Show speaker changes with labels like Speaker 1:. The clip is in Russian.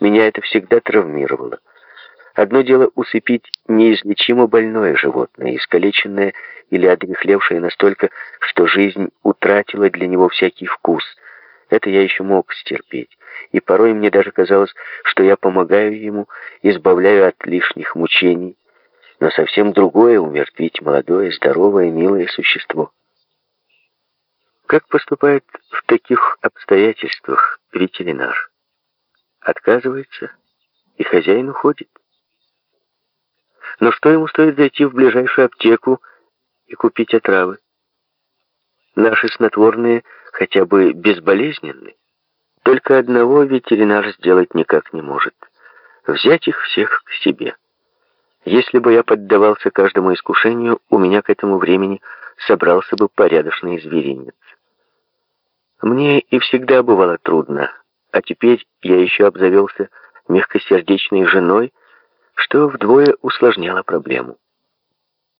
Speaker 1: Меня это всегда травмировало. Одно дело усыпить неизлечимо больное животное, искалеченное или одрехлевшее настолько, что жизнь утратила для него всякий вкус. Это я еще мог стерпеть. И порой мне даже казалось, что я помогаю ему, избавляю от лишних мучений. Но совсем другое — умертвить молодое, здоровое, милое существо. Как поступает в таких обстоятельствах ветеринар? Отказывается, и хозяин уходит. Но что ему стоит зайти в ближайшую аптеку и купить отравы? Наши снотворные хотя бы безболезненны. Только одного ветеринар сделать никак не может. Взять их всех к себе. Если бы я поддавался каждому искушению, у меня к этому времени собрался бы порядочный зверинец. Мне и всегда бывало трудно, а теперь я еще обзавелся мягкосердечной женой, что вдвое усложняло проблему.